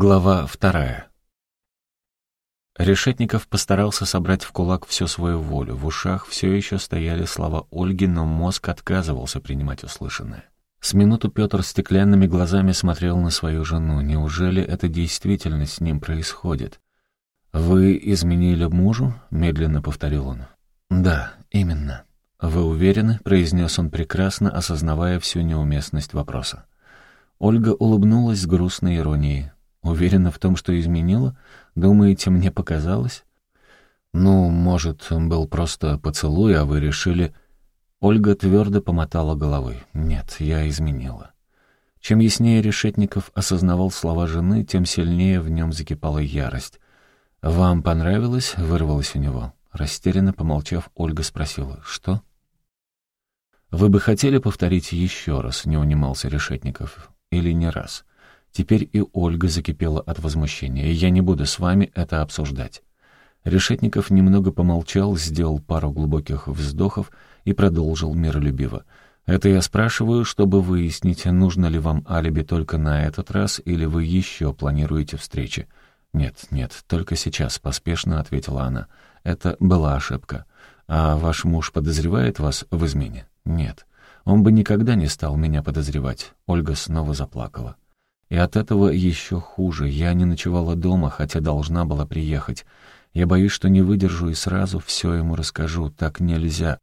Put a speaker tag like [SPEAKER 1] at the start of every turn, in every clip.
[SPEAKER 1] Глава вторая. Решетников постарался собрать в кулак всю свою волю. В ушах все еще стояли слова Ольги, но мозг отказывался принимать услышанное. С минуту Петр стеклянными глазами смотрел на свою жену. Неужели это действительно с ним происходит? «Вы изменили мужу?» — медленно повторил он. «Да, именно». «Вы уверены?» — произнес он прекрасно, осознавая всю неуместность вопроса. Ольга улыбнулась с грустной иронией. Уверена в том, что изменила? Думаете, мне показалось? Ну, может, был просто поцелуй, а вы решили... Ольга твердо помотала головой. Нет, я изменила. Чем яснее Решетников осознавал слова жены, тем сильнее в нем закипала ярость. «Вам понравилось?» — вырвалось у него. Растерянно помолчав, Ольга спросила. «Что?» «Вы бы хотели повторить еще раз?» — не унимался Решетников. «Или не раз?» Теперь и Ольга закипела от возмущения, я не буду с вами это обсуждать. Решетников немного помолчал, сделал пару глубоких вздохов и продолжил миролюбиво. «Это я спрашиваю, чтобы выяснить, нужно ли вам алиби только на этот раз, или вы еще планируете встречи?» «Нет, нет, только сейчас», — поспешно ответила она. «Это была ошибка. А ваш муж подозревает вас в измене?» «Нет. Он бы никогда не стал меня подозревать». Ольга снова заплакала. И от этого еще хуже. Я не ночевала дома, хотя должна была приехать. Я боюсь, что не выдержу и сразу все ему расскажу. Так нельзя.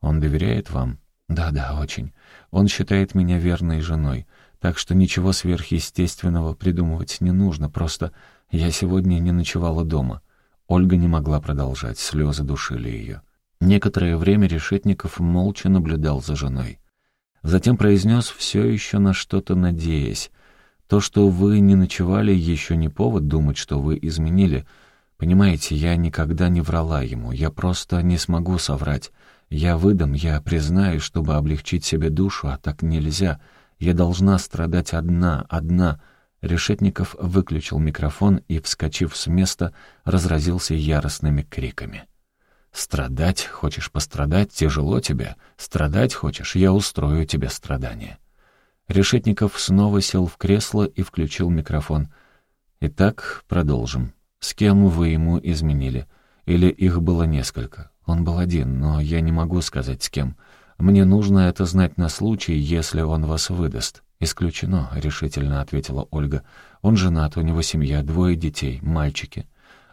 [SPEAKER 1] Он доверяет вам? Да-да, очень. Он считает меня верной женой. Так что ничего сверхъестественного придумывать не нужно. Просто я сегодня не ночевала дома. Ольга не могла продолжать. Слезы душили ее. Некоторое время Решетников молча наблюдал за женой. Затем произнес, все еще на что-то надеясь. То, что вы не ночевали, еще не повод думать, что вы изменили. Понимаете, я никогда не врала ему, я просто не смогу соврать. Я выдам, я признаюсь, чтобы облегчить себе душу, а так нельзя. Я должна страдать одна, одна. Решетников выключил микрофон и, вскочив с места, разразился яростными криками. «Страдать? Хочешь пострадать? Тяжело тебе? Страдать хочешь? Я устрою тебе страдания». Решетников снова сел в кресло и включил микрофон. «Итак, продолжим. С кем вы ему изменили? Или их было несколько? Он был один, но я не могу сказать, с кем. Мне нужно это знать на случай, если он вас выдаст». «Исключено», — решительно ответила Ольга. «Он женат, у него семья, двое детей, мальчики».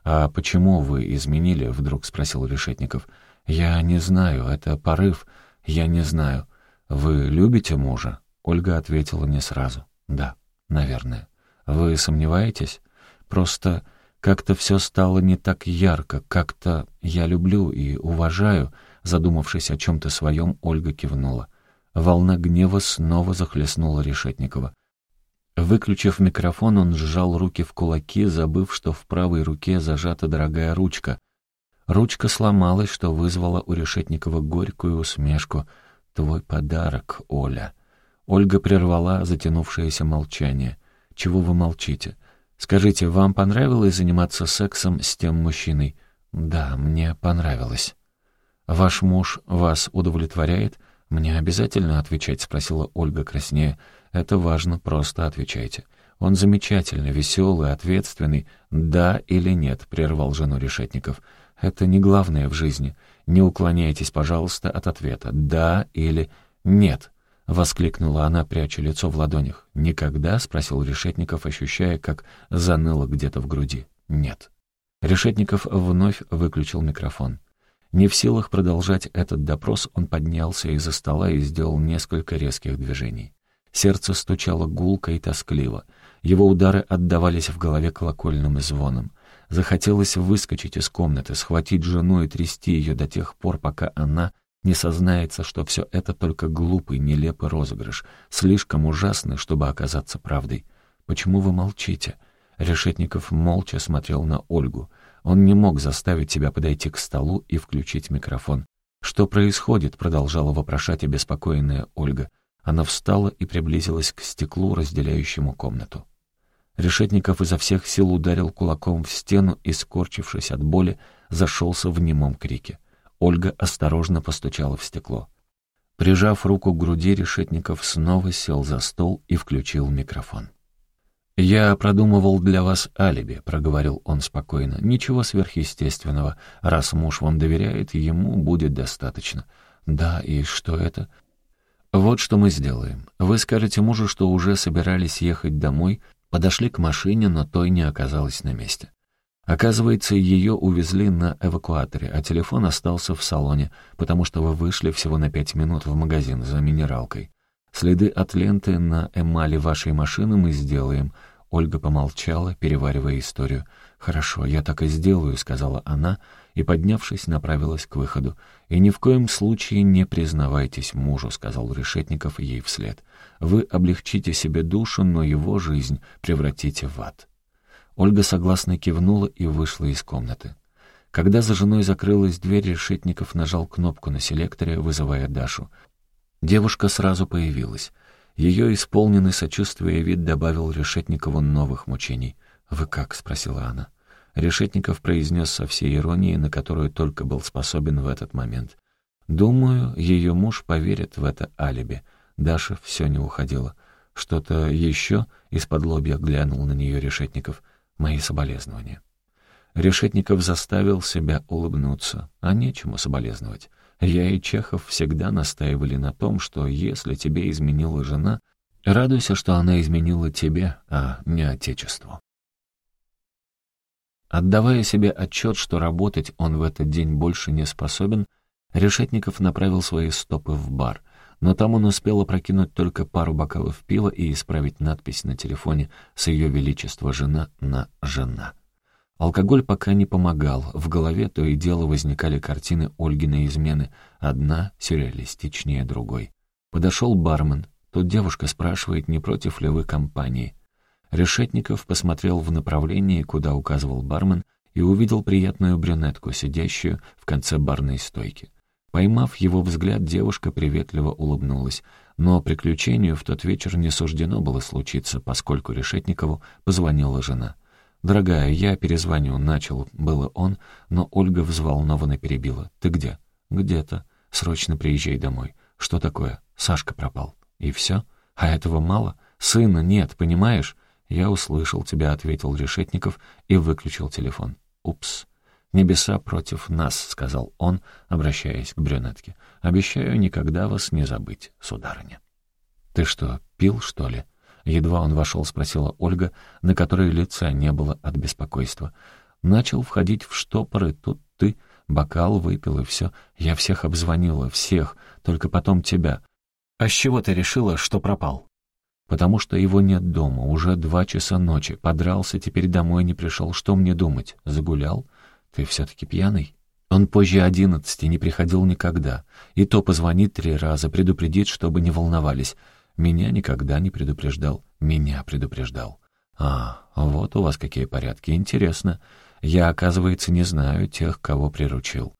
[SPEAKER 1] «А почему вы изменили?» — вдруг спросил Решетников. «Я не знаю, это порыв. Я не знаю. Вы любите мужа?» Ольга ответила не сразу. «Да, наверное. Вы сомневаетесь? Просто как-то все стало не так ярко, как-то я люблю и уважаю». Задумавшись о чем-то своем, Ольга кивнула. Волна гнева снова захлестнула Решетникова. Выключив микрофон, он сжал руки в кулаки, забыв, что в правой руке зажата дорогая ручка. Ручка сломалась, что вызвало у Решетникова горькую усмешку. «Твой подарок, Оля». Ольга прервала затянувшееся молчание. «Чего вы молчите? Скажите, вам понравилось заниматься сексом с тем мужчиной?» «Да, мне понравилось». «Ваш муж вас удовлетворяет?» «Мне обязательно отвечать?» — спросила Ольга краснея. «Это важно, просто отвечайте. Он замечательный, веселый, ответственный. Да или нет?» — прервал жену Решетников. «Это не главное в жизни. Не уклоняйтесь, пожалуйста, от ответа. Да или нет?» — воскликнула она, пряча лицо в ладонях. «Никогда?» — спросил Решетников, ощущая, как заныло где-то в груди. «Нет». Решетников вновь выключил микрофон. Не в силах продолжать этот допрос, он поднялся из-за стола и сделал несколько резких движений. Сердце стучало гулко и тоскливо. Его удары отдавались в голове колокольным звоном. Захотелось выскочить из комнаты, схватить жену и трясти ее до тех пор, пока она не сознается, что все это только глупый, нелепый розыгрыш, слишком ужасный, чтобы оказаться правдой. «Почему вы молчите?» Решетников молча смотрел на Ольгу. Он не мог заставить себя подойти к столу и включить микрофон. «Что происходит?» — продолжала вопрошать обеспокоенная Ольга. Она встала и приблизилась к стеклу, разделяющему комнату. Решетников изо всех сил ударил кулаком в стену и, скорчившись от боли, зашелся в немом крике. Ольга осторожно постучала в стекло. Прижав руку к груди, Решетников снова сел за стол и включил микрофон. «Я продумывал для вас алиби», — проговорил он спокойно. «Ничего сверхъестественного. Раз муж вам доверяет, ему будет достаточно». «Да, и что это?» «Вот что мы сделаем. Вы скажете мужу, что уже собирались ехать домой, подошли к машине, но той не оказалась на месте. Оказывается, ее увезли на эвакуаторе, а телефон остался в салоне, потому что вы вышли всего на пять минут в магазин за минералкой. Следы от ленты на эмали вашей машины мы сделаем». Ольга помолчала, переваривая историю. «Хорошо, я так и сделаю», — сказала она, и, поднявшись, направилась к выходу. «И ни в коем случае не признавайтесь мужу», — сказал Решетников ей вслед. «Вы облегчите себе душу, но его жизнь превратите в ад». Ольга согласно кивнула и вышла из комнаты. Когда за женой закрылась дверь, Решетников нажал кнопку на селекторе, вызывая Дашу. Девушка сразу появилась. Ее исполненный сочувствия вид добавил Решетникову новых мучений. «Вы как?» — спросила она. Решетников произнес со всей иронией, на которую только был способен в этот момент. «Думаю, ее муж поверит в это алиби». Даша все не уходила. «Что-то еще?» — из-под лобья глянул на нее Решетников — мои соболезнования. Решетников заставил себя улыбнуться, а нечему соболезновать. Я и Чехов всегда настаивали на том, что если тебе изменила жена, радуйся, что она изменила тебе, а не отечеству. Отдавая себе отчет, что работать он в этот день больше не способен, Решетников направил свои стопы в бар, но там он успел опрокинуть только пару бокалов пива и исправить надпись на телефоне с ее величество жена на жена. Алкоголь пока не помогал, в голове то и дело возникали картины Ольгиной измены, одна сюрреалистичнее другой. Подошел бармен, тут девушка спрашивает, не против ли вы компании. Решетников посмотрел в направлении, куда указывал бармен, и увидел приятную брюнетку, сидящую в конце барной стойки. Поймав его взгляд, девушка приветливо улыбнулась. Но приключению в тот вечер не суждено было случиться, поскольку Решетникову позвонила жена. «Дорогая, я перезвоню», — начал было он, но Ольга взволнованно перебила. «Ты где?» «Где-то. Срочно приезжай домой. Что такое? Сашка пропал. И все? А этого мало? Сына нет, понимаешь?» «Я услышал тебя», — ответил Решетников и выключил телефон. «Упс». «Небеса против нас», — сказал он, обращаясь к брюнетке. «Обещаю никогда вас не забыть, сударыня». «Ты что, пил, что ли?» Едва он вошел, спросила Ольга, на которой лица не было от беспокойства. «Начал входить в штопоры, тут ты, бокал выпил и все. Я всех обзвонила, всех, только потом тебя. А с чего ты решила, что пропал?» «Потому что его нет дома, уже два часа ночи, подрался, теперь домой не пришел. Что мне думать? Загулял?» «Ты все-таки пьяный?» Он позже одиннадцати не приходил никогда. И то позвонит три раза, предупредит, чтобы не волновались. Меня никогда не предупреждал. Меня предупреждал. А, вот у вас какие порядки. Интересно. Я, оказывается, не знаю тех, кого приручил.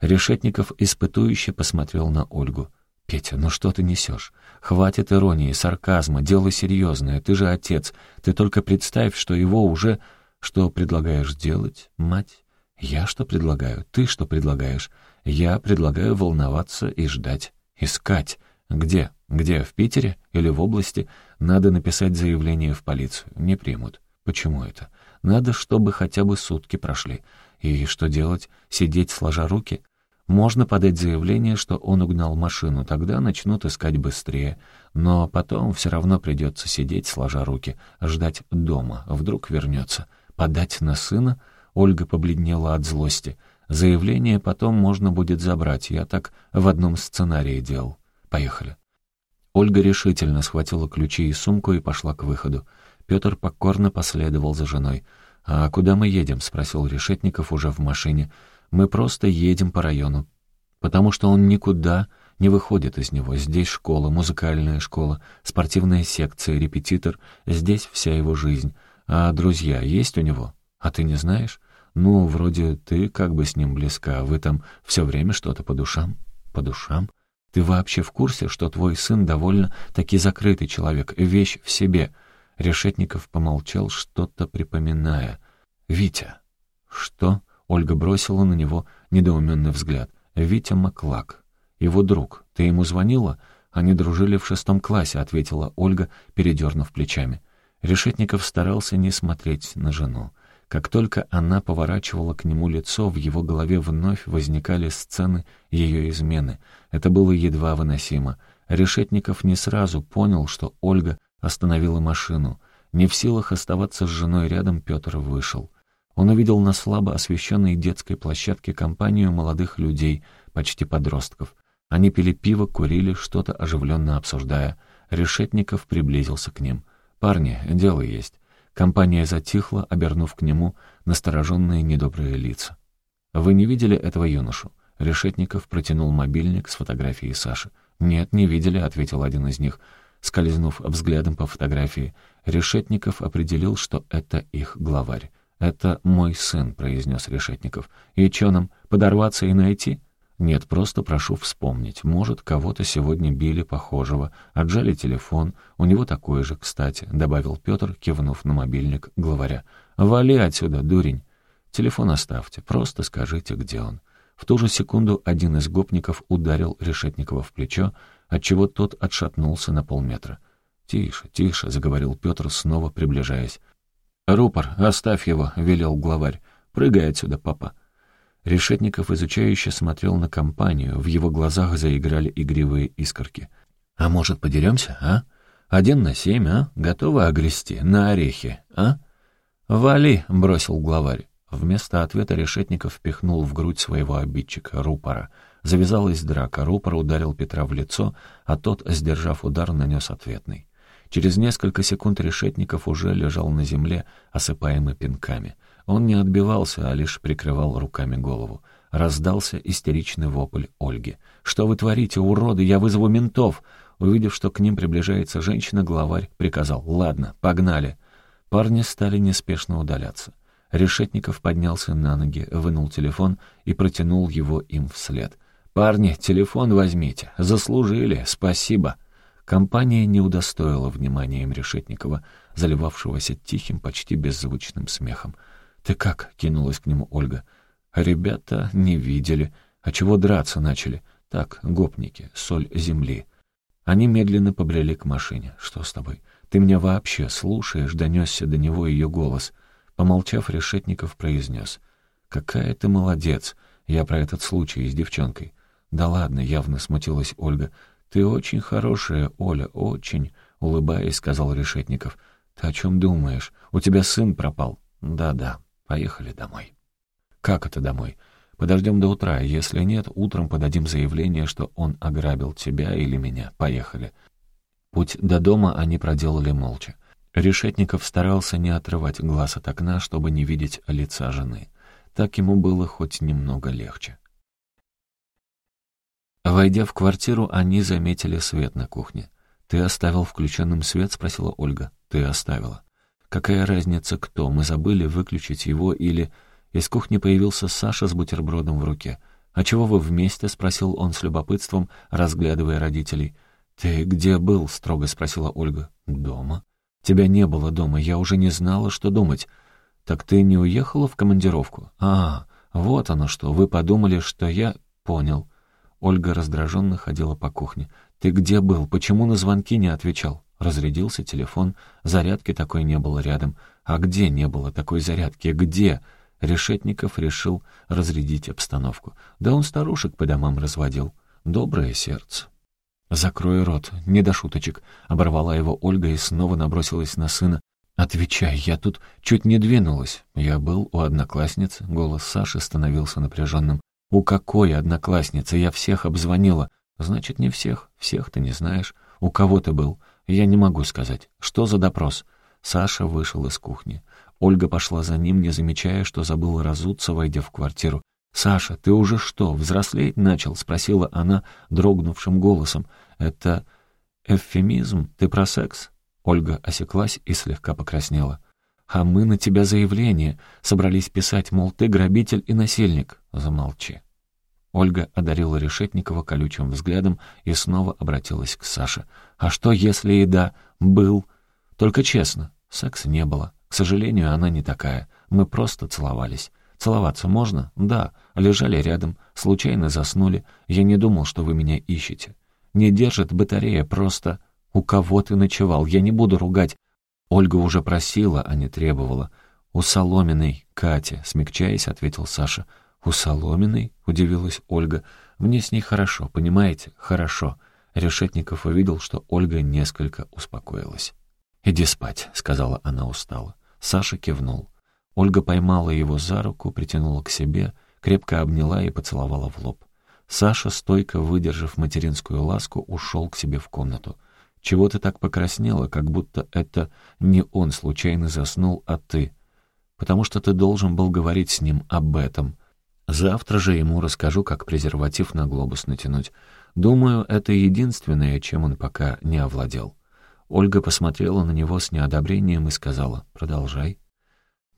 [SPEAKER 1] Решетников испытующе посмотрел на Ольгу. «Петя, ну что ты несешь? Хватит иронии, сарказма, дело серьезное. Ты же отец. Ты только представь, что его уже... Что предлагаешь делать, мать?» «Я что предлагаю? Ты что предлагаешь? Я предлагаю волноваться и ждать. Искать. Где? Где? В Питере? Или в области? Надо написать заявление в полицию. Не примут. Почему это? Надо, чтобы хотя бы сутки прошли. И что делать? Сидеть сложа руки? Можно подать заявление, что он угнал машину, тогда начнут искать быстрее. Но потом все равно придется сидеть сложа руки, ждать дома. Вдруг вернется. Подать на сына — Ольга побледнела от злости. «Заявление потом можно будет забрать. Я так в одном сценарии делал. Поехали». Ольга решительно схватила ключи и сумку и пошла к выходу. Петр покорно последовал за женой. «А куда мы едем?» — спросил Решетников уже в машине. «Мы просто едем по району, потому что он никуда не выходит из него. Здесь школа, музыкальная школа, спортивная секция, репетитор. Здесь вся его жизнь. А друзья есть у него?» «А ты не знаешь? Ну, вроде ты как бы с ним близка, вы там все время что-то по душам». «По душам? Ты вообще в курсе, что твой сын довольно таки закрытый человек, вещь в себе?» Решетников помолчал, что-то припоминая. «Витя». «Что?» — Ольга бросила на него недоуменный взгляд. «Витя Маклак. Его друг. Ты ему звонила?» «Они дружили в шестом классе», — ответила Ольга, передернув плечами. Решетников старался не смотреть на жену. Как только она поворачивала к нему лицо, в его голове вновь возникали сцены ее измены. Это было едва выносимо. Решетников не сразу понял, что Ольга остановила машину. Не в силах оставаться с женой рядом, Петр вышел. Он увидел на слабо освещенной детской площадке компанию молодых людей, почти подростков. Они пили пиво, курили, что-то оживленно обсуждая. Решетников приблизился к ним. «Парни, дело есть». Компания затихла, обернув к нему настороженные недобрые лица. «Вы не видели этого юношу?» Решетников протянул мобильник с фотографией Саши. «Нет, не видели», — ответил один из них. Скользнув взглядом по фотографии, Решетников определил, что это их главарь. «Это мой сын», — произнес Решетников. «И чё нам, подорваться и найти?» «Нет, просто прошу вспомнить. Может, кого-то сегодня били похожего. Отжали телефон. У него такой же, кстати», — добавил Петр, кивнув на мобильник главаря. «Вали отсюда, дурень. Телефон оставьте. Просто скажите, где он». В ту же секунду один из гопников ударил Решетникова в плечо, отчего тот отшатнулся на полметра. «Тише, тише», — заговорил Петр, снова приближаясь. «Рупор, оставь его», — велел главарь. «Прыгай отсюда, папа». Решетников изучающе смотрел на компанию, в его глазах заиграли игривые искорки. «А может, подеремся, а? Один на семь, а? Готовы огрести? На орехи, а?» «Вали!» — бросил главарь. Вместо ответа Решетников впихнул в грудь своего обидчика, рупора. Завязалась драка, рупор ударил Петра в лицо, а тот, сдержав удар, нанес ответный. Через несколько секунд Решетников уже лежал на земле, осыпаемый пинками. Он не отбивался, а лишь прикрывал руками голову. Раздался истеричный вопль Ольги. «Что вы творите, уроды? Я вызову ментов!» Увидев, что к ним приближается женщина, главарь приказал «Ладно, погнали». Парни стали неспешно удаляться. Решетников поднялся на ноги, вынул телефон и протянул его им вслед. «Парни, телефон возьмите. Заслужили. Спасибо». Компания не удостоила вниманием Решетникова, заливавшегося тихим, почти беззвучным смехом. «Ты как?» — кинулась к нему Ольга. «А ребята не видели. А чего драться начали? Так, гопники, соль земли». Они медленно побрели к машине. «Что с тобой? Ты меня вообще слушаешь?» — донесся до него ее голос. Помолчав, Решетников произнес. «Какая ты молодец! Я про этот случай с девчонкой». «Да ладно», — явно смутилась Ольга. «Ты очень хорошая, Оля, очень», — улыбаясь, сказал Решетников. «Ты о чем думаешь? У тебя сын пропал». «Да-да, поехали домой». «Как это домой?» «Подождем до утра. Если нет, утром подадим заявление, что он ограбил тебя или меня. Поехали». Путь до дома они проделали молча. Решетников старался не отрывать глаз от окна, чтобы не видеть лица жены. Так ему было хоть немного легче. Войдя в квартиру, они заметили свет на кухне. «Ты оставил включенным свет?» — спросила Ольга. «Ты оставила». «Какая разница, кто? Мы забыли выключить его или...» Из кухни появился Саша с бутербродом в руке. «А чего вы вместе?» — спросил он с любопытством, разглядывая родителей. «Ты где был?» — строго спросила Ольга. «Дома». «Тебя не было дома, я уже не знала, что думать». «Так ты не уехала в командировку?» «А, вот оно что, вы подумали, что я...» «Понял». Ольга раздраженно ходила по кухне. «Ты где был? Почему на звонки не отвечал?» Разрядился телефон, зарядки такой не было рядом. «А где не было такой зарядки? Где?» Решетников решил разрядить обстановку. Да он старушек по домам разводил. Доброе сердце. «Закрой рот, не до шуточек», — оборвала его Ольга и снова набросилась на сына. «Отвечай, я тут чуть не двинулась. Я был у одноклассницы». Голос Саши становился напряженным. «У какой одноклассницы? Я всех обзвонила». «Значит, не всех. Всех ты не знаешь. У кого ты был? Я не могу сказать. Что за допрос?» Саша вышел из кухни. Ольга пошла за ним, не замечая, что забыл разуться, войдя в квартиру. «Саша, ты уже что, взрослеть начал?» — спросила она дрогнувшим голосом. «Это эвфемизм? Ты про секс?» Ольга осеклась и слегка покраснела. «А мы на тебя заявление. Собрались писать, мол, ты грабитель и насильник». «Замолчи». Ольга одарила Решетникова колючим взглядом и снова обратилась к Саше. «А что, если и да, был? Только честно, секса не было. К сожалению, она не такая. Мы просто целовались. Целоваться можно? Да. Лежали рядом, случайно заснули. Я не думал, что вы меня ищете. Не держит батарея, просто... У кого ты ночевал? Я не буду ругать. Ольга уже просила, а не требовала. «У Соломиной, Катя», — смягчаясь, ответил Саша. «У Соломиной?» — удивилась Ольга. «Мне с ней хорошо, понимаете? Хорошо». Решетников увидел, что Ольга несколько успокоилась. «Иди спать», — сказала она устало. Саша кивнул. Ольга поймала его за руку, притянула к себе, крепко обняла и поцеловала в лоб. Саша, стойко выдержав материнскую ласку, ушел к себе в комнату. «Чего ты так покраснела, как будто это не он случайно заснул, а ты?» «Потому что ты должен был говорить с ним об этом. Завтра же ему расскажу, как презерватив на глобус натянуть. Думаю, это единственное, чем он пока не овладел». Ольга посмотрела на него с неодобрением и сказала «Продолжай».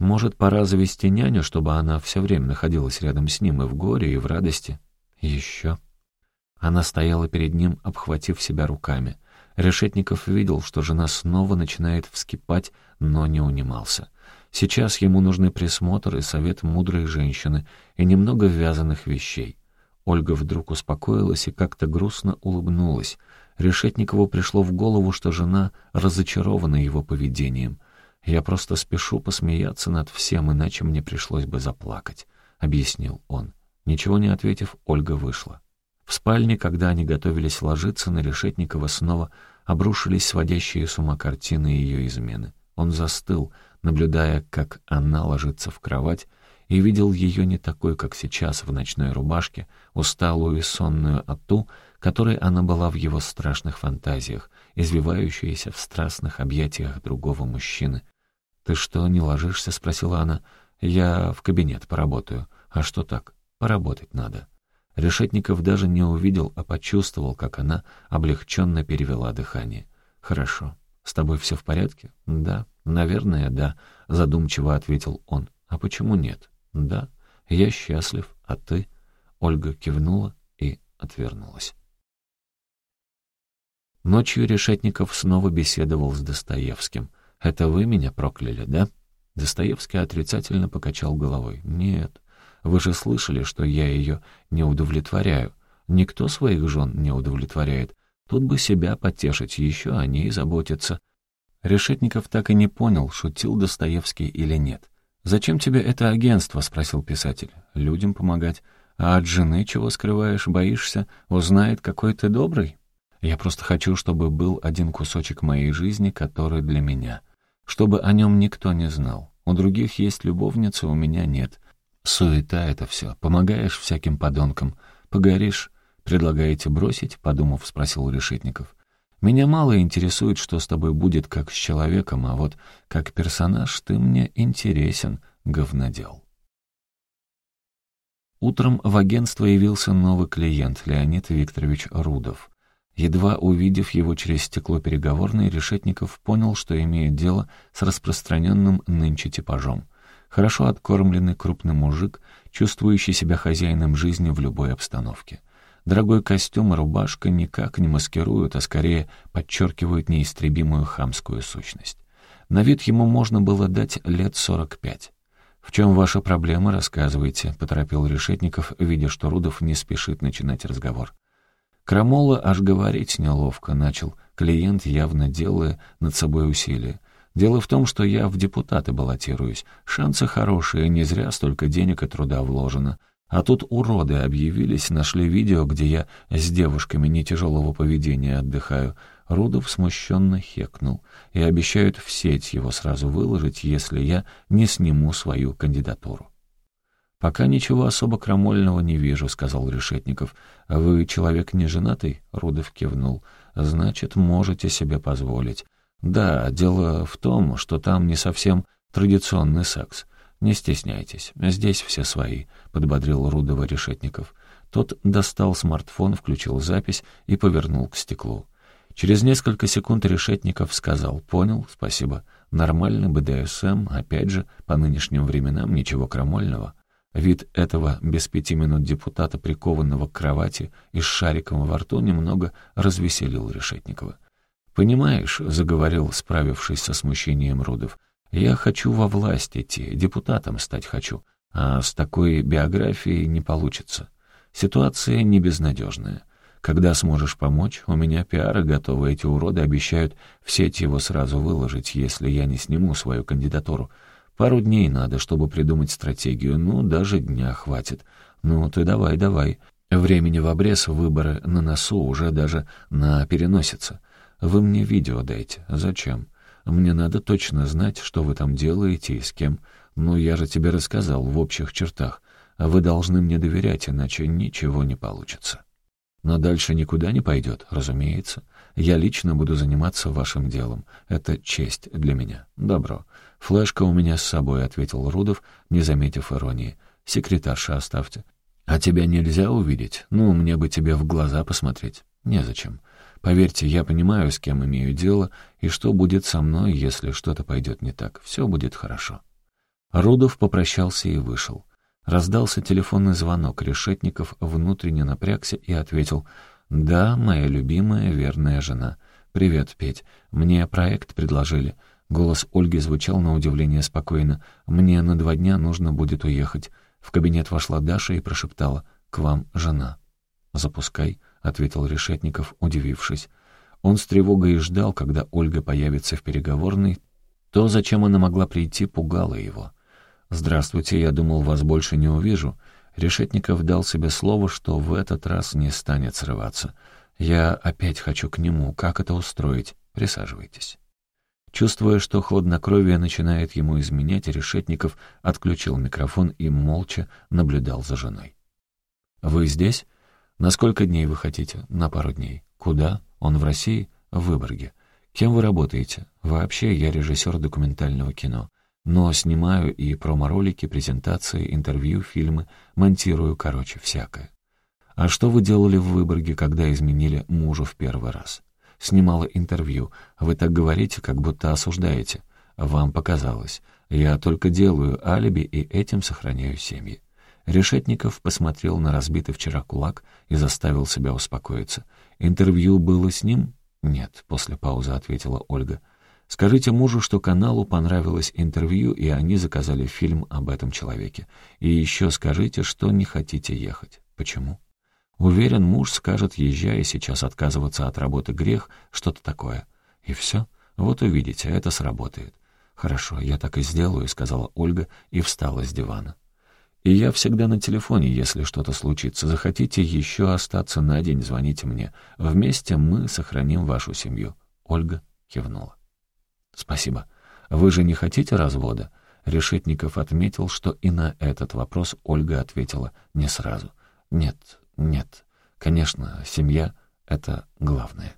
[SPEAKER 1] «Может, пора завести няню, чтобы она все время находилась рядом с ним и в горе, и в радости?» «Еще». Она стояла перед ним, обхватив себя руками. Решетников видел, что жена снова начинает вскипать, но не унимался. Сейчас ему нужны присмотр и совет мудрой женщины и немного вязаных вещей. Ольга вдруг успокоилась и как-то грустно улыбнулась. Решетникову пришло в голову, что жена разочарована его поведением. «Я просто спешу посмеяться над всем, иначе мне пришлось бы заплакать», — объяснил он. Ничего не ответив, Ольга вышла. В спальне, когда они готовились ложиться, на Решетникова снова обрушились сводящие с ума картины ее измены. Он застыл, наблюдая, как она ложится в кровать, и видел ее не такой, как сейчас, в ночной рубашке, усталую и сонную от ту, которой она была в его страшных фантазиях, извивающаяся в страстных объятиях другого мужчины. «Ты что, не ложишься?» — спросила она. «Я в кабинет поработаю. А что так?» Поработать надо. Решетников даже не увидел, а почувствовал, как она облегченно перевела дыхание. «Хорошо. С тобой все в порядке?» «Да. Наверное, да», — задумчиво ответил он. «А почему нет?» «Да. Я счастлив. А ты?» Ольга кивнула и отвернулась. Ночью Решетников снова беседовал с Достоевским. «Это вы меня прокляли, да?» Достоевский отрицательно покачал головой. «Нет, вы же слышали, что я ее не удовлетворяю. Никто своих жен не удовлетворяет. Тут бы себя потешить, еще о ней заботиться. Решетников так и не понял, шутил Достоевский или нет. «Зачем тебе это агентство?» — спросил писатель. «Людям помогать. А от жены чего скрываешь, боишься? Узнает, какой ты добрый?» «Я просто хочу, чтобы был один кусочек моей жизни, который для меня. Чтобы о нем никто не знал. У других есть любовница, у меня нет. Суета это все. Помогаешь всяким подонкам. Погоришь. Предлагаете бросить? Подумав, спросил Решетников. Меня мало интересует, что с тобой будет как с человеком, а вот как персонаж ты мне интересен, говнодел. Утром в агентство явился новый клиент, Леонид Викторович Рудов. Едва увидев его через стекло переговорной, Решетников понял, что имеет дело с распространенным нынче типажом — Хорошо откормленный крупный мужик, чувствующий себя хозяином жизни в любой обстановке. Дорогой костюм и рубашка никак не маскируют, а скорее подчеркивают неистребимую хамскую сущность. На вид ему можно было дать лет сорок пять. «В чем ваша проблема, рассказывайте», — поторопил Решетников, видя, что Рудов не спешит начинать разговор. Крамола аж говорить неловко начал, клиент явно делая над собой усилия. Дело в том, что я в депутаты баллотируюсь. Шансы хорошие, не зря столько денег и труда вложено. А тут уроды объявились, нашли видео, где я с девушками не тяжелого поведения отдыхаю. Рудов смущенно хекнул и обещают в сеть его сразу выложить, если я не сниму свою кандидатуру. «Пока ничего особо крамольного не вижу», — сказал Решетников. «Вы человек не женатый?» — Рудов кивнул. «Значит, можете себе позволить. Да, дело в том, что там не совсем традиционный секс. Не стесняйтесь, здесь все свои, подбодрил Рудова Решетников. Тот достал смартфон, включил запись и повернул к стеклу. Через несколько секунд Решетников сказал «Понял, спасибо. Нормальный БДСМ, опять же, по нынешним временам ничего крамольного». Вид этого без пяти минут депутата, прикованного к кровати и с шариком во рту, немного развеселил Решетникова. «Понимаешь», — заговорил, справившись со смущением Рудов, «я хочу во власть идти, депутатом стать хочу, а с такой биографией не получится. Ситуация не безнадежная. Когда сможешь помочь? У меня пиары готовы, эти уроды обещают в сеть его сразу выложить, если я не сниму свою кандидатуру. Пару дней надо, чтобы придумать стратегию, ну, даже дня хватит. Ну, ты давай, давай. Времени в обрез, выборы на носу, уже даже на переносице. Вы мне видео дайте. Зачем? Мне надо точно знать, что вы там делаете и с кем. Ну, я же тебе рассказал в общих чертах. Вы должны мне доверять, иначе ничего не получится. Но дальше никуда не пойдет, разумеется. Я лично буду заниматься вашим делом. Это честь для меня. Добро. Флешка у меня с собой, — ответил Рудов, не заметив иронии. Секретарша оставьте. А тебя нельзя увидеть? Ну, мне бы тебе в глаза посмотреть. Незачем. Поверьте, я понимаю, с кем имею дело, и что будет со мной, если что-то пойдет не так. Все будет хорошо. Рудов попрощался и вышел. Раздался телефонный звонок. Решетников внутренне напрягся и ответил «Да, моя любимая верная жена. Привет, Петь. Мне проект предложили». Голос Ольги звучал на удивление спокойно. «Мне на два дня нужно будет уехать». В кабинет вошла Даша и прошептала «К вам жена». «Запускай», — ответил Решетников, удивившись. Он с тревогой ждал, когда Ольга появится в переговорной. То, зачем она могла прийти, пугало его. «Здравствуйте, я думал, вас больше не увижу». Решетников дал себе слово, что в этот раз не станет срываться. «Я опять хочу к нему. Как это устроить? Присаживайтесь». Чувствуя, что хладнокровие начинает ему изменять, Решетников отключил микрофон и молча наблюдал за женой. «Вы здесь? На сколько дней вы хотите? На пару дней. Куда? Он в России? В Выборге. Кем вы работаете? Вообще, я режиссер документального кино. Но снимаю и промо-ролики, презентации, интервью, фильмы, монтирую, короче, всякое. А что вы делали в Выборге, когда изменили мужу в первый раз? Снимала интервью. Вы так говорите, как будто осуждаете. Вам показалось. Я только делаю алиби и этим сохраняю семьи. Решетников посмотрел на разбитый вчера кулак и заставил себя успокоиться. «Интервью было с ним?» «Нет», — после паузы ответила Ольга. Скажите мужу, что каналу понравилось интервью, и они заказали фильм об этом человеке. И еще скажите, что не хотите ехать. Почему? Уверен, муж скажет, езжая сейчас отказываться от работы грех, что-то такое. И все. Вот увидите, это сработает. «Хорошо, я так и сделаю», — сказала Ольга и встала с дивана. «И я всегда на телефоне, если что-то случится. Захотите еще остаться на день, звоните мне. Вместе мы сохраним вашу семью». Ольга кивнула. «Спасибо. Вы же не хотите развода?» Решетников отметил, что и на этот вопрос Ольга ответила не сразу. «Нет, нет. Конечно, семья — это главное».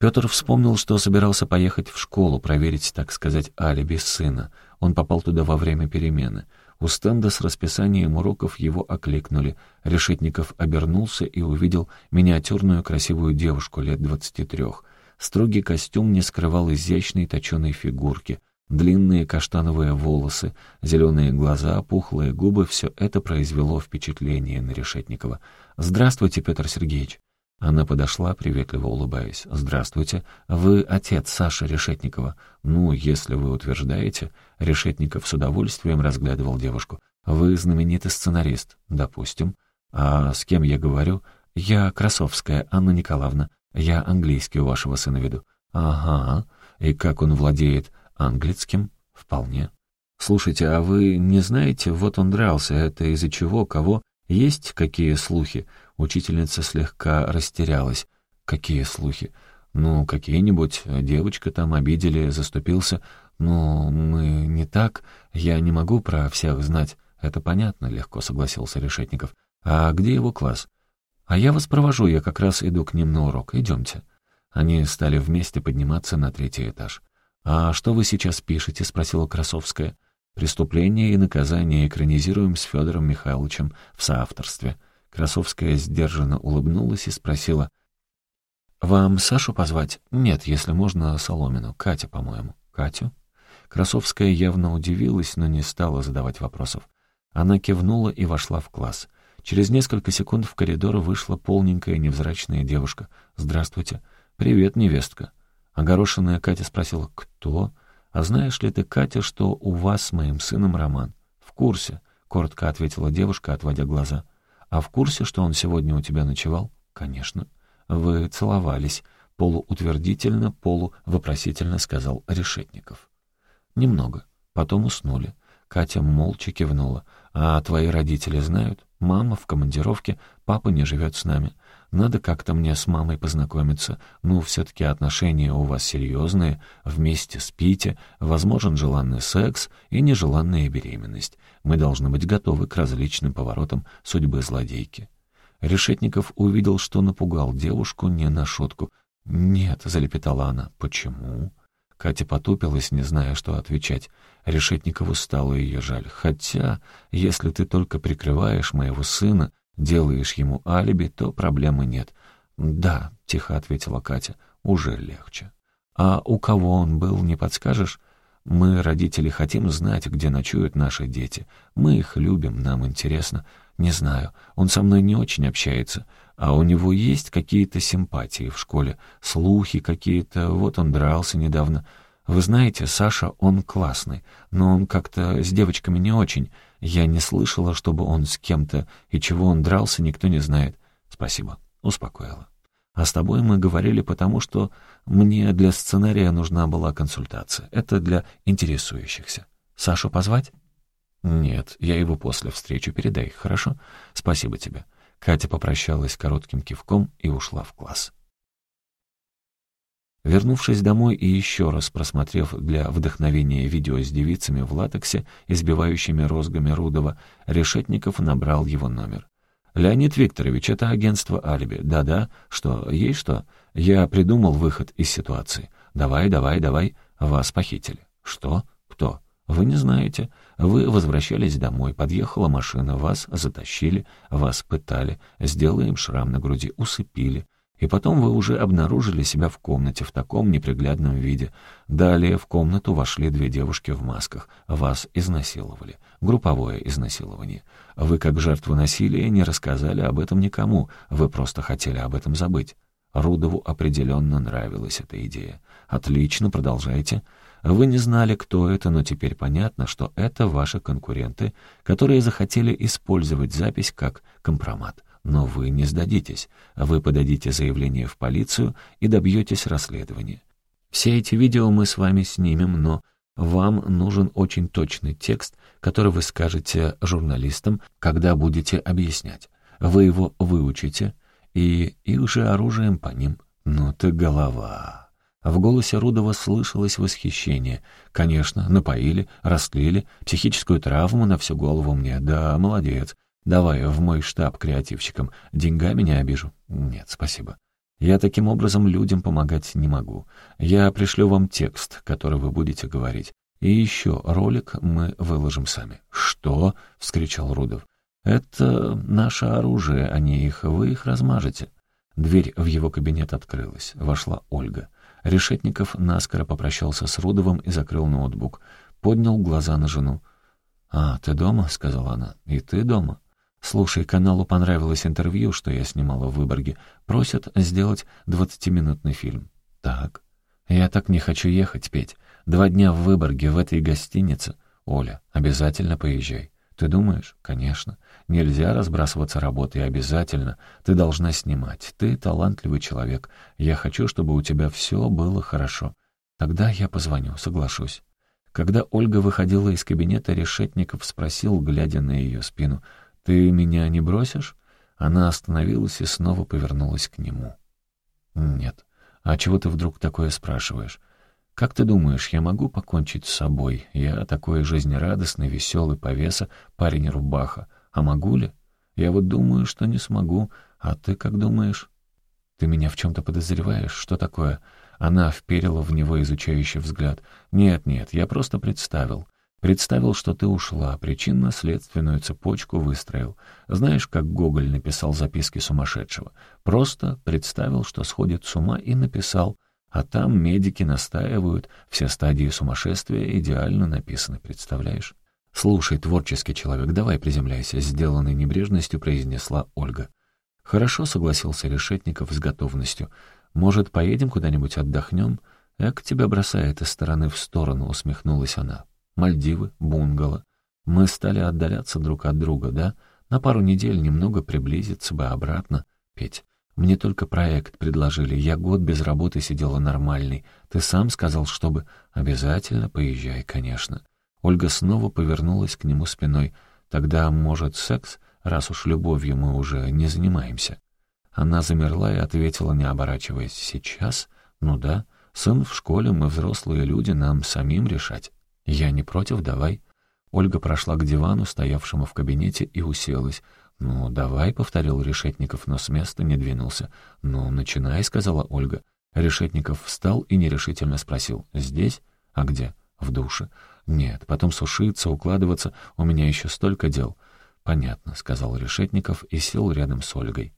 [SPEAKER 1] Петр вспомнил, что собирался поехать в школу, проверить, так сказать, алиби сына. Он попал туда во время перемены. У стенда с расписанием уроков его окликнули. Решетников обернулся и увидел миниатюрную красивую девушку лет двадцати трех. Строгий костюм не скрывал изящной точеной фигурки. Длинные каштановые волосы, зеленые глаза, пухлые губы — все это произвело впечатление на Решетникова. «Здравствуйте, Петр Сергеевич». Она подошла, приветливо улыбаясь. «Здравствуйте. Вы отец Саши Решетникова. Ну, если вы утверждаете...» Решетников с удовольствием разглядывал девушку. «Вы знаменитый сценарист, допустим. А с кем я говорю? Я Красовская Анна Николаевна. Я английский у вашего сына веду. Ага. И как он владеет английским? Вполне. Слушайте, а вы не знаете, вот он дрался, это из-за чего, кого? Есть какие слухи? Учительница слегка растерялась. Какие слухи? Ну, какие-нибудь. Девочка там обидели, заступился. Ну, мы не так. Я не могу про всех знать. Это понятно, легко согласился Решетников. А где его класс? «А я вас провожу, я как раз иду к ним на урок. Идемте». Они стали вместе подниматься на третий этаж. «А что вы сейчас пишете?» — спросила Красовская. «Преступление и наказание экранизируем с Федором Михайловичем в соавторстве». Красовская сдержанно улыбнулась и спросила. «Вам Сашу позвать?» «Нет, если можно, Соломину. Катя, по-моему». «Катю?» Красовская явно удивилась, но не стала задавать вопросов. Она кивнула и вошла в класс. Через несколько секунд в коридор вышла полненькая невзрачная девушка. «Здравствуйте». «Привет, невестка». Огорошенная Катя спросила, «Кто?» «А знаешь ли ты, Катя, что у вас с моим сыном роман?» «В курсе», — коротко ответила девушка, отводя глаза. А в курсе, что он сегодня у тебя ночевал? Конечно. Вы целовались. Полуутвердительно, полувопросительно сказал Решетников. Немного. Потом уснули. Катя молча кивнула. «А твои родители знают? Мама в командировке, папа не живет с нами. Надо как-то мне с мамой познакомиться. Ну, все-таки отношения у вас серьезные, вместе спите, возможен желанный секс и нежеланная беременность. Мы должны быть готовы к различным поворотам судьбы злодейки». Решетников увидел, что напугал девушку не на шутку. «Нет», — залепетала она. «Почему?» Катя потупилась, не зная, что отвечать. Решетникову стало ее жаль. «Хотя, если ты только прикрываешь моего сына, делаешь ему алиби, то проблемы нет». «Да», — тихо ответила Катя, — «уже легче». «А у кого он был, не подскажешь?» «Мы, родители, хотим знать, где ночуют наши дети. Мы их любим, нам интересно. Не знаю, он со мной не очень общается. А у него есть какие-то симпатии в школе, слухи какие-то, вот он дрался недавно. Вы знаете, Саша, он классный, но он как-то с девочками не очень. Я не слышала, чтобы он с кем-то, и чего он дрался, никто не знает. Спасибо, успокоила. А с тобой мы говорили потому, что мне для сценария нужна была консультация. Это для интересующихся. Сашу позвать? Нет, я его после встречи передай, хорошо? Спасибо тебе. Катя попрощалась коротким кивком и ушла в класс. Вернувшись домой и еще раз просмотрев для вдохновения видео с девицами в латексе, избивающими розгами Рудова, Решетников набрал его номер. «Леонид Викторович, это агентство «Алиби». Да-да. Что, есть что? Я придумал выход из ситуации. Давай, давай, давай. Вас похитили. Что? Кто? Вы не знаете. Вы возвращались домой, подъехала машина, вас затащили, вас пытали, сделали шрам на груди, усыпили. И потом вы уже обнаружили себя в комнате в таком неприглядном виде. Далее в комнату вошли две девушки в масках. Вас изнасиловали. Групповое изнасилование. Вы, как жертва насилия, не рассказали об этом никому. Вы просто хотели об этом забыть. Рудову определенно нравилась эта идея. «Отлично, продолжайте. Вы не знали, кто это, но теперь понятно, что это ваши конкуренты, которые захотели использовать запись как компромат. Но вы не сдадитесь. Вы подадите заявление в полицию и добьетесь расследования. Все эти видео мы с вами снимем, но вам нужен очень точный текст, который вы скажете журналистам, когда будете объяснять. Вы его выучите, и, и уже оружием по ним. Ну ты голова. В голосе Рудова слышалось восхищение. «Конечно, напоили, растлили, психическую травму на всю голову мне. Да, молодец. Давай в мой штаб креативщикам. Деньгами не обижу?» «Нет, спасибо. Я таким образом людям помогать не могу. Я пришлю вам текст, который вы будете говорить. И еще ролик мы выложим сами». «Что?» — вскричал Рудов. «Это наше оружие, а не их. Вы их размажете». Дверь в его кабинет открылась. Вошла Ольга. Решетников наскоро попрощался с Рудовым и закрыл ноутбук. Поднял глаза на жену. «А, ты дома?» — сказала она. «И ты дома?» «Слушай, каналу понравилось интервью, что я снимала в Выборге. Просят сделать двадцатиминутный фильм». «Так». «Я так не хочу ехать, Петь. Два дня в Выборге, в этой гостинице. Оля, обязательно поезжай». «Ты думаешь?» «Конечно. Нельзя разбрасываться работой обязательно. Ты должна снимать. Ты талантливый человек. Я хочу, чтобы у тебя все было хорошо. Тогда я позвоню, соглашусь». Когда Ольга выходила из кабинета, Решетников спросил, глядя на ее спину, «Ты меня не бросишь?» Она остановилась и снова повернулась к нему. «Нет. А чего ты вдруг такое спрашиваешь? Как ты думаешь, я могу покончить с собой? Я такой жизнерадостный, веселый, повеса, парень-рубаха. А могу ли? Я вот думаю, что не смогу. А ты как думаешь? Ты меня в чем-то подозреваешь? Что такое? Она вперила в него изучающий взгляд. Нет, нет, я просто представил. Представил, что ты ушла, причинно-следственную цепочку выстроил. Знаешь, как Гоголь написал записки сумасшедшего? Просто представил, что сходит с ума, и написал. А там медики настаивают, все стадии сумасшествия идеально написаны, представляешь? «Слушай, творческий человек, давай приземляйся», — сделанной небрежностью произнесла Ольга. «Хорошо», — согласился Решетников с готовностью. «Может, поедем куда-нибудь отдохнем?» «Эк, тебя бросает из стороны в сторону», — усмехнулась она. «Мальдивы, бунгало. Мы стали отдаляться друг от друга, да? На пару недель немного приблизиться бы обратно. Петь, мне только проект предложили. Я год без работы сидела нормальный. Ты сам сказал, чтобы... Обязательно поезжай, конечно. Ольга снова повернулась к нему спиной. Тогда, может, секс, раз уж любовью мы уже не занимаемся? Она замерла и ответила, не оборачиваясь. Сейчас? Ну да. Сын в школе, мы взрослые люди, нам самим решать. Я не против, давай. Ольга прошла к дивану, стоявшему в кабинете, и уселась. «Ну, давай», — повторил Решетников, но с места не двинулся. «Ну, начинай», — сказала Ольга. Решетников встал и нерешительно спросил. «Здесь? А где? В душе?» «Нет, потом сушиться, укладываться. У меня еще столько дел». «Понятно», — сказал Решетников и сел рядом с Ольгой.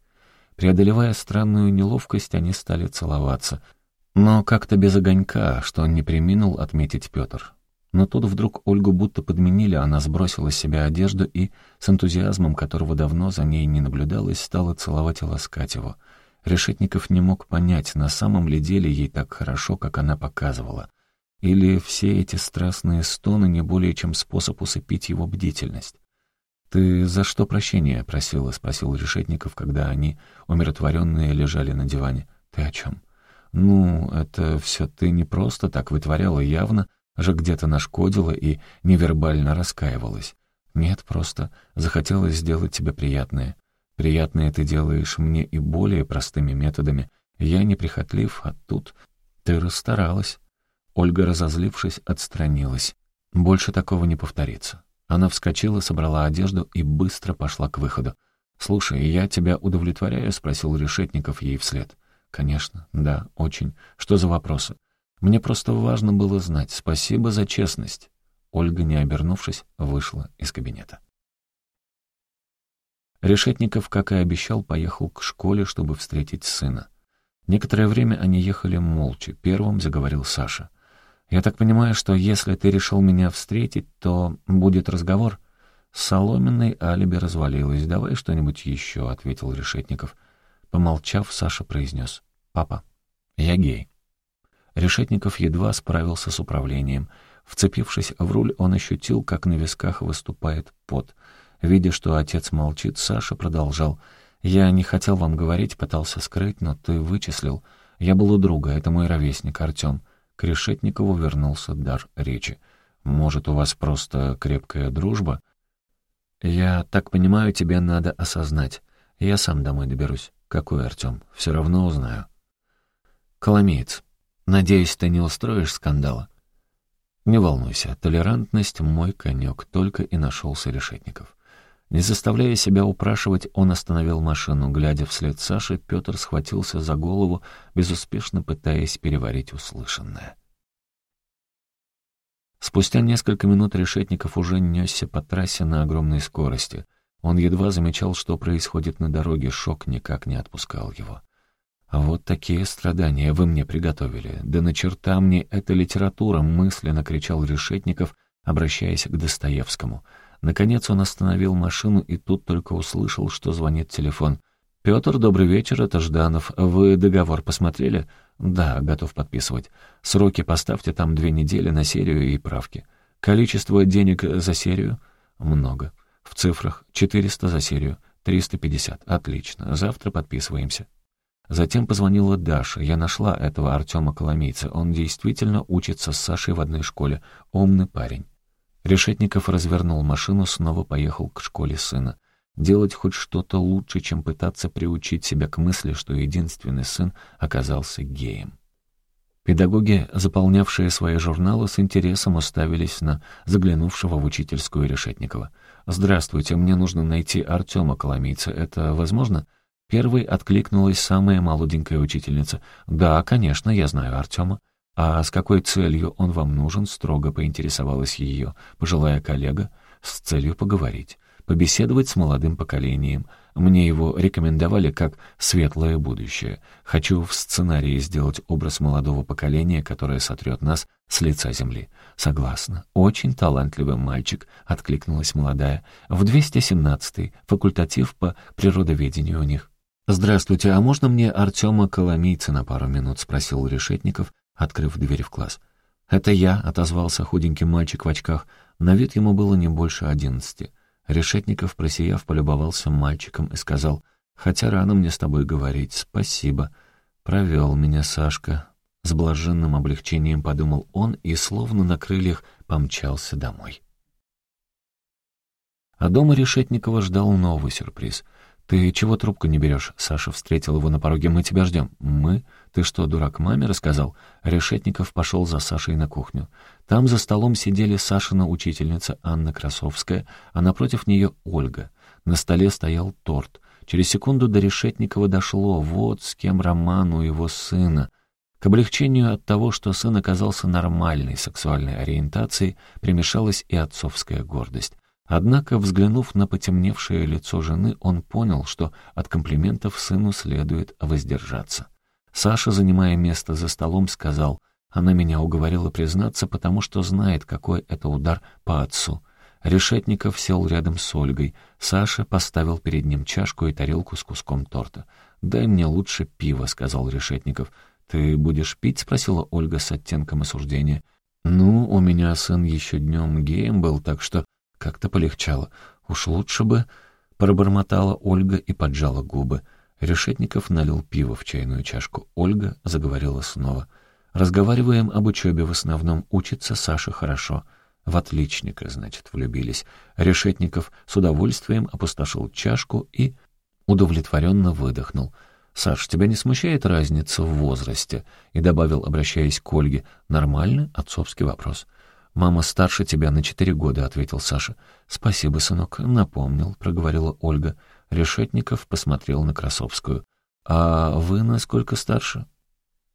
[SPEAKER 1] Преодолевая странную неловкость, они стали целоваться. Но как-то без огонька, что он не приминул отметить Петр. Но тут вдруг Ольгу будто подменили, она сбросила с себя одежду и, с энтузиазмом которого давно за ней не наблюдалось, стала целовать и ласкать его. Решетников не мог понять, на самом ли деле ей так хорошо, как она показывала. Или все эти страстные стоны не более чем способ усыпить его бдительность. «Ты за что прощения просила?» — спросил Решетников, когда они, умиротворенные, лежали на диване. «Ты о чем?» «Ну, это все ты не просто так вытворяла явно, же где-то нашкодила и невербально раскаивалась. Нет, просто захотелось сделать тебе приятное. Приятное ты делаешь мне и более простыми методами. Я неприхотлив, а тут ты расстаралась. Ольга, разозлившись, отстранилась. Больше такого не повторится. Она вскочила, собрала одежду и быстро пошла к выходу. «Слушай, я тебя удовлетворяю?» — спросил Решетников ей вслед. «Конечно, да, очень. Что за вопросы?» Мне просто важно было знать. Спасибо за честность». Ольга, не обернувшись, вышла из кабинета. Решетников, как и обещал, поехал к школе, чтобы встретить сына. Некоторое время они ехали молча. Первым заговорил Саша. «Я так понимаю, что если ты решил меня встретить, то будет разговор?» «С соломенной алиби развалилась. Давай что-нибудь еще», — ответил Решетников. Помолчав, Саша произнес. «Папа, я гей». Решетников едва справился с управлением. Вцепившись в руль, он ощутил, как на висках выступает пот. Видя, что отец молчит, Саша продолжал. «Я не хотел вам говорить, пытался скрыть, но ты вычислил. Я был у друга, это мой ровесник Артем». К Решетникову вернулся дар речи. «Может, у вас просто крепкая дружба?» «Я так понимаю, тебе надо осознать. Я сам домой доберусь. Какой Артем? Все равно узнаю». «Коломеец». Надеюсь, ты не устроишь скандала?» «Не волнуйся, толерантность — мой конек», — только и нашелся Решетников. Не заставляя себя упрашивать, он остановил машину. Глядя вслед Саши, Петр схватился за голову, безуспешно пытаясь переварить услышанное. Спустя несколько минут Решетников уже несся по трассе на огромной скорости. Он едва замечал, что происходит на дороге, шок никак не отпускал его. А вот такие страдания вы мне приготовили. Да на черта мне эта литература, мысленно кричал Решетников, обращаясь к Достоевскому. Наконец он остановил машину и тут только услышал, что звонит телефон. «Петр, добрый вечер, это Жданов. Вы договор посмотрели?» «Да, готов подписывать. Сроки поставьте там две недели на серию и правки. Количество денег за серию?» «Много. В цифрах. 400 за серию. 350. Отлично. Завтра подписываемся». Затем позвонила Даша. Я нашла этого Артема Коломейца. Он действительно учится с Сашей в одной школе. Умный парень. Решетников развернул машину, снова поехал к школе сына. Делать хоть что-то лучше, чем пытаться приучить себя к мысли, что единственный сын оказался геем. Педагоги, заполнявшие свои журналы, с интересом уставились на заглянувшего в учительскую Решетникова. «Здравствуйте, мне нужно найти Артема Коломийца. Это возможно?» Первой откликнулась самая молоденькая учительница. «Да, конечно, я знаю Артема». «А с какой целью он вам нужен?» — строго поинтересовалась ее пожилая коллега. «С целью поговорить, побеседовать с молодым поколением. Мне его рекомендовали как светлое будущее. Хочу в сценарии сделать образ молодого поколения, которое сотрет нас с лица земли». «Согласна. Очень талантливый мальчик», — откликнулась молодая. «В 217-й факультатив по природоведению у них». «Здравствуйте, а можно мне Артема Коломийца на пару минут?» — спросил Решетников, открыв дверь в класс. «Это я», — отозвался худенький мальчик в очках. На вид ему было не больше одиннадцати. Решетников, просияв, полюбовался мальчиком и сказал, «Хотя рано мне с тобой говорить, спасибо. Провел меня Сашка». С блаженным облегчением подумал он и, словно на крыльях, помчался домой. А дома Решетникова ждал новый сюрприз. «Ты чего трубку не берешь?» Саша встретил его на пороге. «Мы тебя ждем». «Мы? Ты что, дурак, маме рассказал?» Решетников пошел за Сашей на кухню. Там за столом сидели Сашина учительница Анна Красовская, а напротив нее Ольга. На столе стоял торт. Через секунду до Решетникова дошло, вот с кем роман у его сына. К облегчению от того, что сын оказался нормальной сексуальной ориентацией, примешалась и отцовская гордость. Однако, взглянув на потемневшее лицо жены, он понял, что от комплиментов сыну следует воздержаться. Саша, занимая место за столом, сказал, «Она меня уговорила признаться, потому что знает, какой это удар по отцу». Решетников сел рядом с Ольгой. Саша поставил перед ним чашку и тарелку с куском торта. «Дай мне лучше пиво», — сказал Решетников. «Ты будешь пить?» — спросила Ольга с оттенком осуждения. «Ну, у меня сын еще днем геем был, так что как-то полегчало. Уж лучше бы... Пробормотала Ольга и поджала губы. Решетников налил пиво в чайную чашку. Ольга заговорила снова. «Разговариваем об учебе в основном. Учится Саша хорошо. В отличника, значит, влюбились». Решетников с удовольствием опустошил чашку и удовлетворенно выдохнул. «Саш, тебя не смущает разница в возрасте?» И добавил, обращаясь к Ольге, «Нормально? Отцовский вопрос». «Мама старше тебя на четыре года», — ответил Саша. «Спасибо, сынок, напомнил», — проговорила Ольга. Решетников посмотрел на Красовскую. «А вы насколько старше?»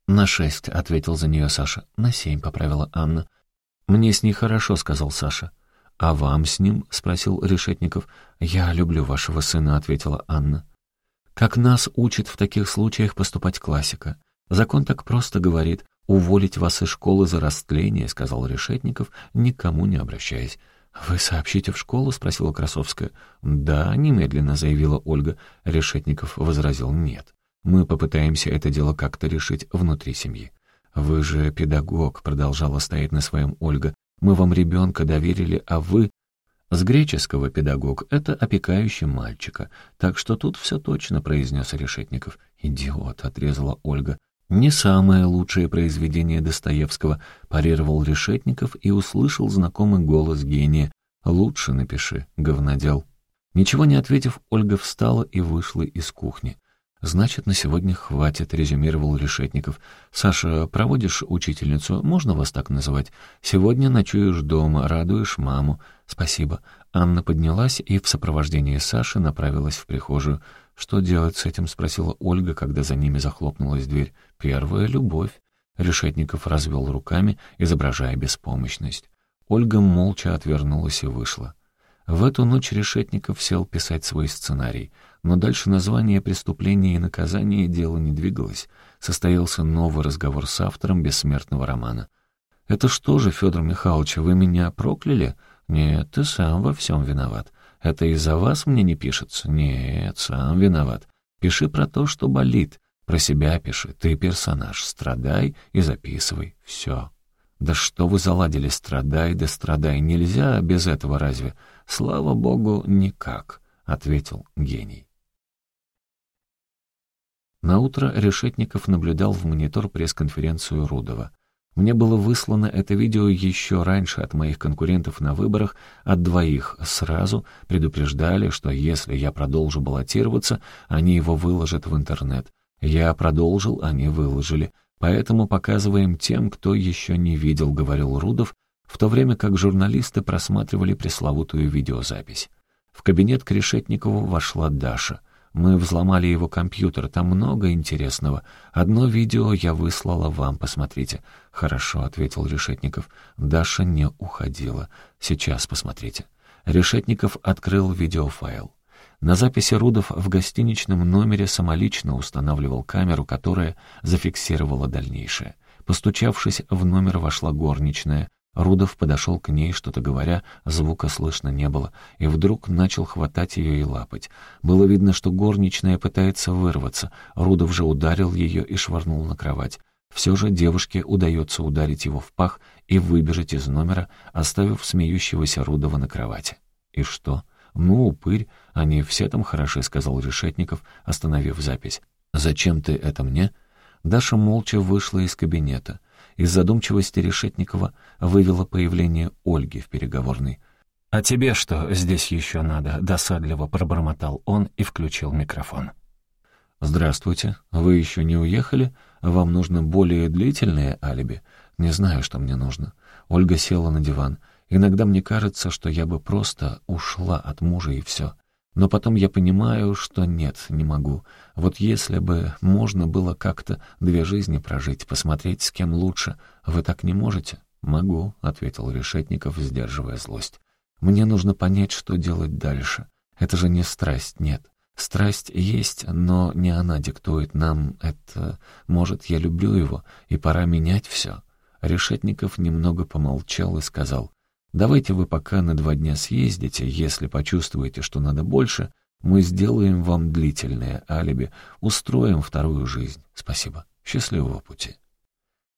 [SPEAKER 1] «На шесть», — ответил за нее Саша. «На семь», — поправила Анна. «Мне с ней хорошо», — сказал Саша. «А вам с ним?» — спросил Решетников. «Я люблю вашего сына», — ответила Анна. «Как нас учит в таких случаях поступать классика. Закон так просто говорит. «Уволить вас из школы за растление», — сказал Решетников, никому не обращаясь. «Вы сообщите в школу?» — спросила Красовская. «Да», — немедленно заявила Ольга. Решетников возразил «нет». «Мы попытаемся это дело как-то решить внутри семьи». «Вы же педагог», — продолжала стоять на своем Ольга. «Мы вам ребенка доверили, а вы...» «С греческого педагог — это опекающий мальчика. Так что тут все точно», — произнес Решетников. «Идиот», — отрезала Ольга. «Не самое лучшее произведение Достоевского», — парировал Решетников и услышал знакомый голос гения. «Лучше напиши, говнодел». Ничего не ответив, Ольга встала и вышла из кухни. «Значит, на сегодня хватит», — резюмировал Решетников. «Саша, проводишь учительницу? Можно вас так называть? Сегодня ночуешь дома, радуешь маму. Спасибо». Анна поднялась и в сопровождении Саши направилась в прихожую. «Что делать с этим?» — спросила Ольга, когда за ними захлопнулась дверь. «Первая — любовь». Решетников развел руками, изображая беспомощность. Ольга молча отвернулась и вышла. В эту ночь Решетников сел писать свой сценарий, но дальше название преступления и наказания дело не двигалось. Состоялся новый разговор с автором бессмертного романа. «Это что же, Федор Михайлович, вы меня прокляли?» «Нет, ты сам во всем виноват. Это из-за вас мне не пишется? Нет, сам виноват. Пиши про то, что болит. Про себя пиши. Ты персонаж. Страдай и записывай. Все. Да что вы заладили? Страдай да страдай. Нельзя без этого разве? Слава богу, никак, — ответил гений. Наутро Решетников наблюдал в монитор пресс-конференцию Рудова. Мне было выслано это видео еще раньше от моих конкурентов на выборах, от двоих сразу предупреждали, что если я продолжу баллотироваться, они его выложат в интернет. Я продолжил, они выложили. Поэтому показываем тем, кто еще не видел, говорил Рудов, в то время как журналисты просматривали пресловутую видеозапись. В кабинет к Решетникову вошла Даша. Мы взломали его компьютер, там много интересного. Одно видео я выслала вам, посмотрите. Хорошо, ответил Решетников. Даша не уходила. Сейчас посмотрите. Решетников открыл видеофайл. На записи Рудов в гостиничном номере самолично устанавливал камеру, которая зафиксировала дальнейшее. Постучавшись, в номер вошла горничная, Рудов подошел к ней, что-то говоря, звука слышно не было, и вдруг начал хватать ее и лапать. Было видно, что горничная пытается вырваться. Рудов же ударил ее и швырнул на кровать. Все же девушке удается ударить его в пах и выбежать из номера, оставив смеющегося Рудова на кровати. И что? «Ну, упырь, они все там хороши», — сказал Решетников, остановив запись. «Зачем ты это мне?» Даша молча вышла из кабинета. Из задумчивости Решетникова вывела появление Ольги в переговорной. «А тебе что здесь еще надо?» — досадливо пробормотал он и включил микрофон. «Здравствуйте. Вы еще не уехали? Вам нужно более длительное алиби? Не знаю, что мне нужно». Ольга села на диван. «Иногда мне кажется, что я бы просто ушла от мужа и все. Но потом я понимаю, что нет, не могу. Вот если бы можно было как-то две жизни прожить, посмотреть, с кем лучше, вы так не можете?» «Могу», — ответил Решетников, сдерживая злость. «Мне нужно понять, что делать дальше. Это же не страсть, нет. Страсть есть, но не она диктует нам это. Может, я люблю его, и пора менять все». Решетников немного помолчал и сказал, Давайте вы пока на два дня съездите, если почувствуете, что надо больше, мы сделаем вам длительное алиби, устроим вторую жизнь. Спасибо. Счастливого пути.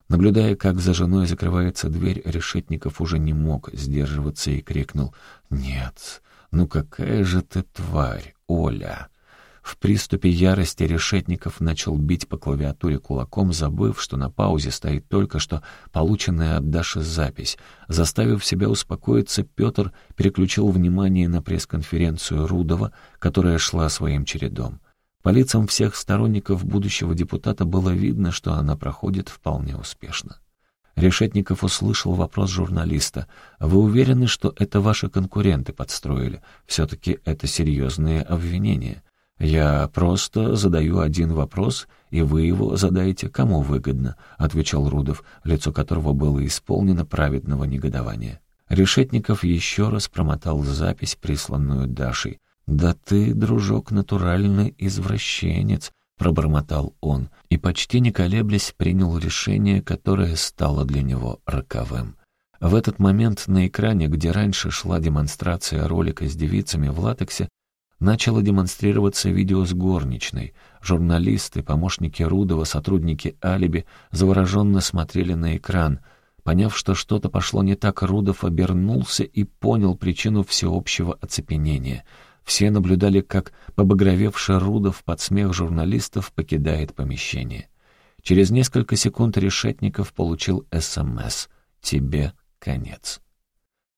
[SPEAKER 1] Наблюдая, как за женой закрывается дверь, Решетников уже не мог сдерживаться и крикнул «Нет, ну какая же ты тварь, Оля!» В приступе ярости Решетников начал бить по клавиатуре кулаком, забыв, что на паузе стоит только что полученная от Даши запись. Заставив себя успокоиться, Петр переключил внимание на пресс-конференцию Рудова, которая шла своим чередом. По лицам всех сторонников будущего депутата было видно, что она проходит вполне успешно. Решетников услышал вопрос журналиста. «Вы уверены, что это ваши конкуренты подстроили? Все-таки это серьезные обвинения». «Я просто задаю один вопрос, и вы его задаете кому выгодно», — отвечал Рудов, лицо которого было исполнено праведного негодования. Решетников еще раз промотал запись, присланную Дашей. «Да ты, дружок, натуральный извращенец», — пробормотал он, и, почти не колеблясь, принял решение, которое стало для него роковым. В этот момент на экране, где раньше шла демонстрация ролика с девицами в латексе, начало демонстрироваться видео с горничной. Журналисты, помощники Рудова, сотрудники «Алиби» завороженно смотрели на экран. Поняв, что что-то пошло не так, Рудов обернулся и понял причину всеобщего оцепенения. Все наблюдали, как побагровевший Рудов под смех журналистов покидает помещение. Через несколько секунд Решетников получил СМС «Тебе конец».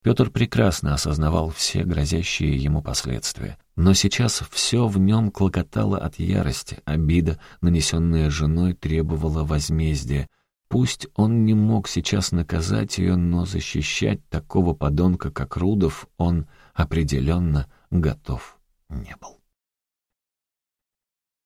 [SPEAKER 1] Петр прекрасно осознавал все грозящие ему последствия. Но сейчас все в нем клокотало от ярости, обида, нанесенная женой, требовала возмездия. Пусть он не мог сейчас наказать ее, но защищать такого подонка, как Рудов, он определенно готов не был.